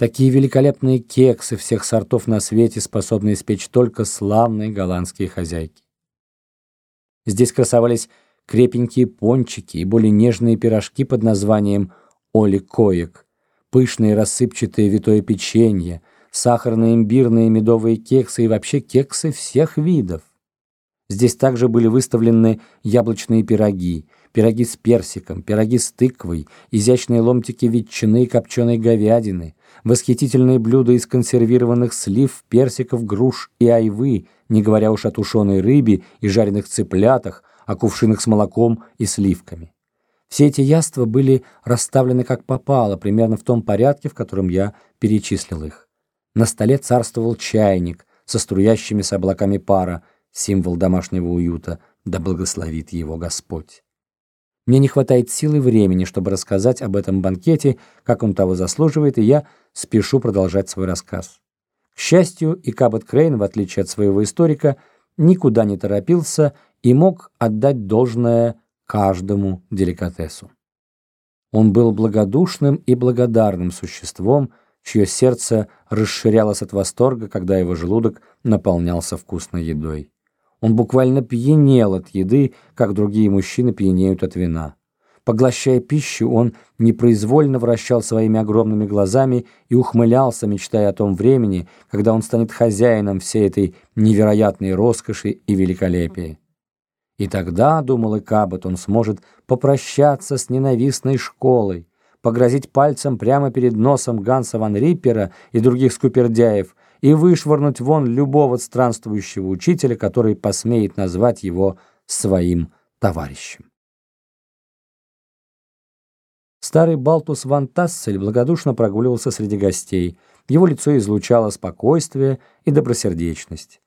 Такие великолепные кексы всех сортов на свете способны испечь только славные голландские хозяйки. Здесь красовались крепенькие пончики и более нежные пирожки под названием «Оли-коек», пышные рассыпчатые витое печенье, сахарные, имбирные, медовые кексы и вообще кексы всех видов. Здесь также были выставлены яблочные пироги, пироги с персиком, пироги с тыквой, изящные ломтики ветчины и копченой говядины, восхитительные блюда из консервированных слив, персиков, груш и айвы, не говоря уж о тушеной рыбе и жареных цыплятах, о кувшинах с молоком и сливками. Все эти яства были расставлены как попало, примерно в том порядке, в котором я перечислил их. На столе царствовал чайник со струящимися облаками пара, символ домашнего уюта, да благословит его Господь. Мне не хватает силы и времени, чтобы рассказать об этом банкете, как он того заслуживает, и я спешу продолжать свой рассказ. К счастью, и Кабот Крейн, в отличие от своего историка, никуда не торопился и мог отдать должное каждому деликатесу. Он был благодушным и благодарным существом, чье сердце расширялось от восторга, когда его желудок наполнялся вкусной едой. Он буквально пьянел от еды, как другие мужчины пьянеют от вина. Поглощая пищу, он непроизвольно вращал своими огромными глазами и ухмылялся, мечтая о том времени, когда он станет хозяином всей этой невероятной роскоши и великолепия. И тогда, думал Икабот, он сможет попрощаться с ненавистной школой, погрозить пальцем прямо перед носом Ганса ван Риппера и других скупердяев и вышвырнуть вон любого странствующего учителя, который посмеет назвать его своим товарищем. Старый Балтус ван Тассель благодушно прогуливался среди гостей. Его лицо излучало спокойствие и добросердечность.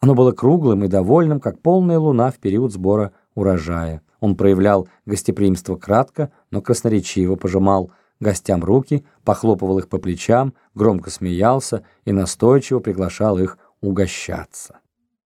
Оно было круглым и довольным, как полная луна в период сбора урожая. Он проявлял гостеприимство кратко, но красноречиво пожимал гостям руки, похлопывал их по плечам, громко смеялся и настойчиво приглашал их угощаться.